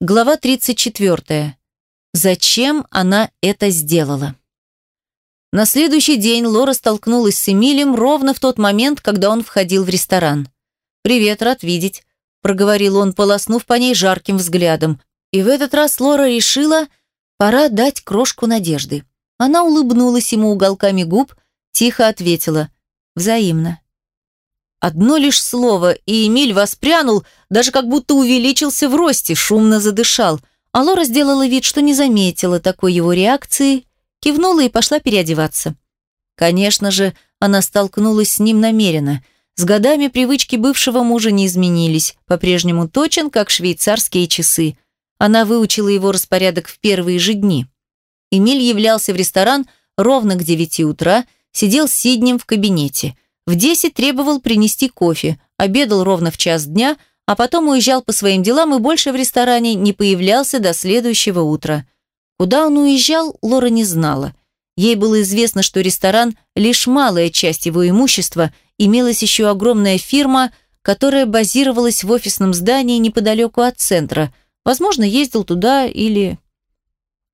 Глава 34. Зачем она это сделала? На следующий день Лора столкнулась с Эмилем ровно в тот момент, когда он входил в ресторан. «Привет, рад видеть», – проговорил он, полоснув по ней жарким взглядом. И в этот раз Лора решила, пора дать крошку надежды. Она улыбнулась ему уголками губ, тихо ответила «Взаимно». Одно лишь слово, и Эмиль воспрянул, даже как будто увеличился в росте, шумно задышал. А Лора сделала вид, что не заметила такой его реакции, кивнула и пошла переодеваться. Конечно же, она столкнулась с ним намеренно. С годами привычки бывшего мужа не изменились, по-прежнему точен, как швейцарские часы. Она выучила его распорядок в первые же дни. Эмиль являлся в ресторан ровно к девяти утра, сидел с Сиднем в кабинете – в 10 требовал принести кофе, обедал ровно в час дня, а потом уезжал по своим делам и больше в ресторане не появлялся до следующего утра. Куда он уезжал, Лора не знала. Ей было известно, что ресторан – лишь малая часть его имущества, имелась еще огромная фирма, которая базировалась в офисном здании неподалеку от центра. Возможно, ездил туда или...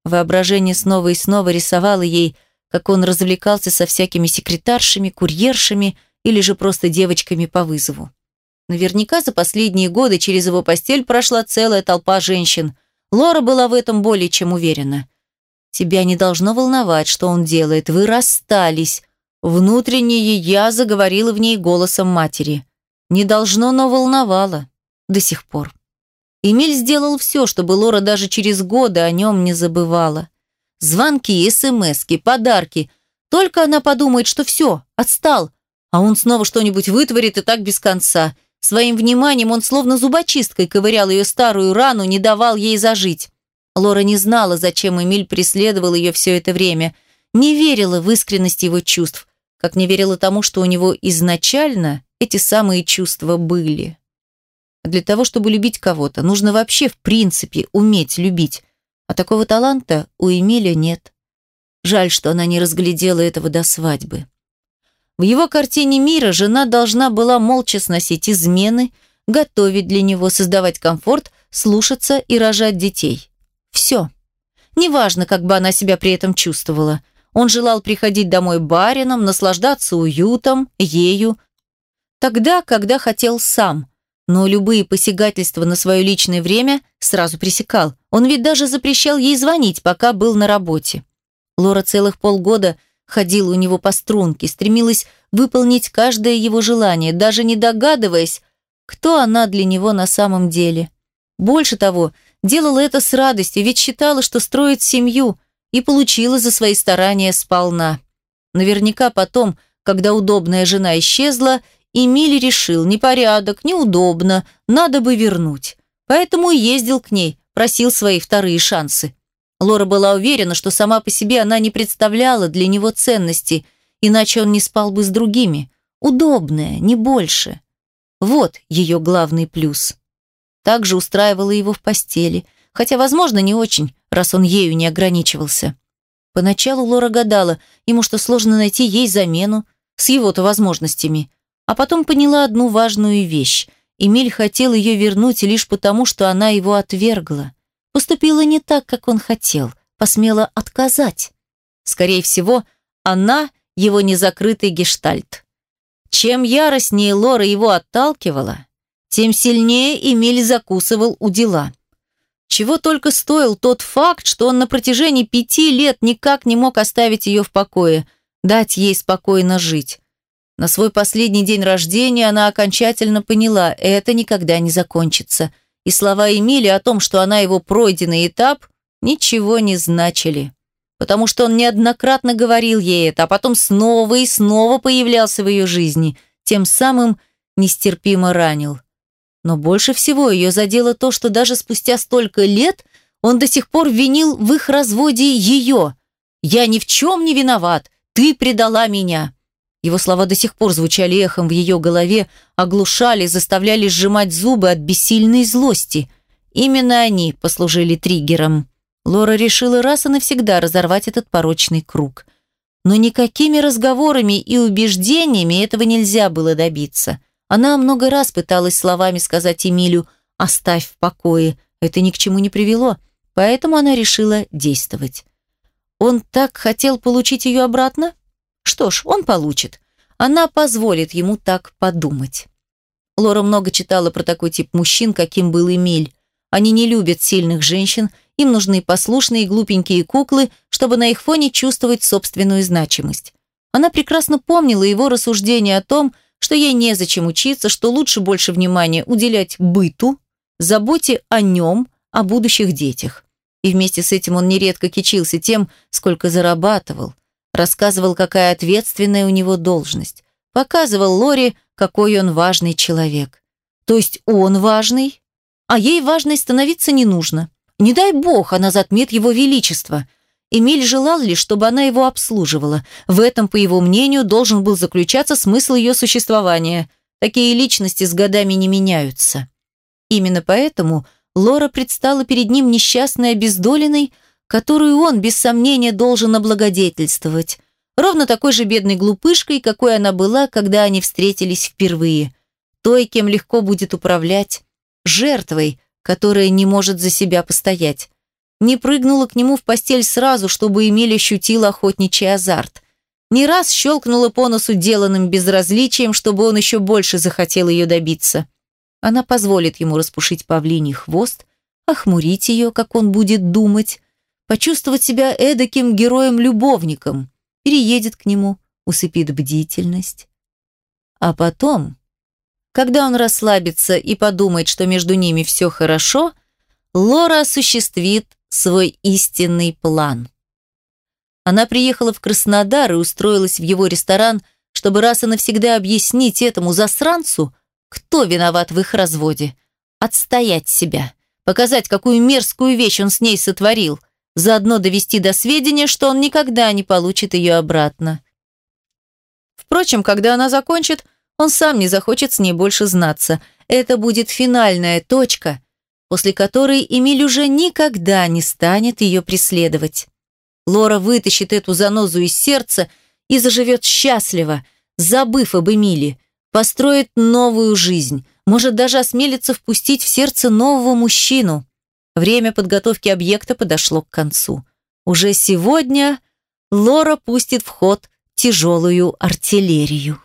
Воображение снова и снова рисовало ей – как он развлекался со всякими секретаршами, курьершами или же просто девочками по вызову. Наверняка за последние годы через его постель прошла целая толпа женщин. Лора была в этом более чем уверена. «Тебя не должно волновать, что он делает. Вы расстались». Внутреннее «я» заговорило в ней голосом матери. Не должно, но волновало. До сих пор. Эмиль сделал все, чтобы Лора даже через годы о нем не забывала. Звонки, смски, подарки. Только она подумает, что все, отстал. А он снова что-нибудь вытворит и так без конца. Своим вниманием он словно зубочисткой ковырял ее старую рану, не давал ей зажить. Лора не знала, зачем Эмиль преследовал ее все это время. Не верила в искренность его чувств, как не верила тому, что у него изначально эти самые чувства были. Для того, чтобы любить кого-то, нужно вообще в принципе уметь любить. А такого таланта у Эмиля нет. Жаль, что она не разглядела этого до свадьбы. В его картине мира жена должна была молча сносить измены, готовить для него, создавать комфорт, слушаться и рожать детей. Все. Неважно, как бы она себя при этом чувствовала. Он желал приходить домой барином, наслаждаться уютом, ею. Тогда, когда хотел сам, но любые посягательства на свое личное время сразу пресекал. Он ведь даже запрещал ей звонить, пока был на работе. Лора целых полгода ходила у него по струнке, стремилась выполнить каждое его желание, даже не догадываясь, кто она для него на самом деле. Больше того, делала это с радостью, ведь считала, что строит семью, и получила за свои старания сполна. Наверняка потом, когда удобная жена исчезла, Эмиль решил, непорядок, неудобно, надо бы вернуть. Поэтому и ездил к ней, просил свои вторые шансы. Лора была уверена, что сама по себе она не представляла для него ценности, иначе он не спал бы с другими. Удобная, не больше. Вот ее главный плюс. Также устраивала его в постели, хотя, возможно, не очень, раз он ею не ограничивался. Поначалу Лора гадала, ему что сложно найти ей замену, с его-то возможностями – а потом поняла одну важную вещь. Эмиль хотел ее вернуть лишь потому, что она его отвергла. Поступила не так, как он хотел, посмела отказать. Скорее всего, она его незакрытый гештальт. Чем яростнее Лора его отталкивала, тем сильнее Эмиль закусывал у дела. Чего только стоил тот факт, что он на протяжении пяти лет никак не мог оставить ее в покое, дать ей спокойно жить. На свой последний день рождения она окончательно поняла, это никогда не закончится. И слова Эмили о том, что она его пройденный этап, ничего не значили. Потому что он неоднократно говорил ей это, а потом снова и снова появлялся в ее жизни, тем самым нестерпимо ранил. Но больше всего ее задело то, что даже спустя столько лет он до сих пор винил в их разводе ее. «Я ни в чем не виноват, ты предала меня». Его слова до сих пор звучали эхом в ее голове, оглушали, заставляли сжимать зубы от бессильной злости. Именно они послужили триггером. Лора решила раз и навсегда разорвать этот порочный круг. Но никакими разговорами и убеждениями этого нельзя было добиться. Она много раз пыталась словами сказать Эмилю «оставь в покое», Это ни к чему не привело, поэтому она решила действовать. Он так хотел получить ее обратно? Что ж, он получит. Она позволит ему так подумать. Лора много читала про такой тип мужчин, каким был Эмиль. Они не любят сильных женщин, им нужны послушные глупенькие куклы, чтобы на их фоне чувствовать собственную значимость. Она прекрасно помнила его рассуждение о том, что ей незачем учиться, что лучше больше внимания уделять быту, заботе о нем, о будущих детях. И вместе с этим он нередко кичился тем, сколько зарабатывал, рассказывал, какая ответственная у него должность, показывал Лоре, какой он важный человек. То есть он важный, а ей важной становиться не нужно. Не дай бог, она затмит его величество – Эмиль желал лишь, чтобы она его обслуживала. В этом, по его мнению, должен был заключаться смысл ее существования. Такие личности с годами не меняются. Именно поэтому Лора предстала перед ним несчастной обездоленной, которую он, без сомнения, должен облагодетельствовать. Ровно такой же бедной глупышкой, какой она была, когда они встретились впервые. Той, кем легко будет управлять. Жертвой, которая не может за себя постоять не прыгнула к нему в постель сразу, чтобы Эмиль ощутил охотничий азарт. Не раз щелкнула по носу деланным безразличием, чтобы он еще больше захотел ее добиться. Она позволит ему распушить павлиний хвост, охмурить ее, как он будет думать, почувствовать себя эдаким героем-любовником, переедет к нему, усыпит бдительность. А потом, когда он расслабится и подумает, что между ними все хорошо, Лора осуществит свой истинный план. Она приехала в Краснодар и устроилась в его ресторан, чтобы раз и навсегда объяснить этому засранцу, кто виноват в их разводе. Отстоять себя, показать, какую мерзкую вещь он с ней сотворил, заодно довести до сведения, что он никогда не получит ее обратно. Впрочем, когда она закончит, он сам не захочет с ней больше знаться. Это будет финальная точка – после которой Эмиль уже никогда не станет ее преследовать. Лора вытащит эту занозу из сердца и заживет счастливо, забыв об Эмиле, построит новую жизнь, может даже осмелиться впустить в сердце нового мужчину. Время подготовки объекта подошло к концу. Уже сегодня Лора пустит в ход тяжелую артиллерию.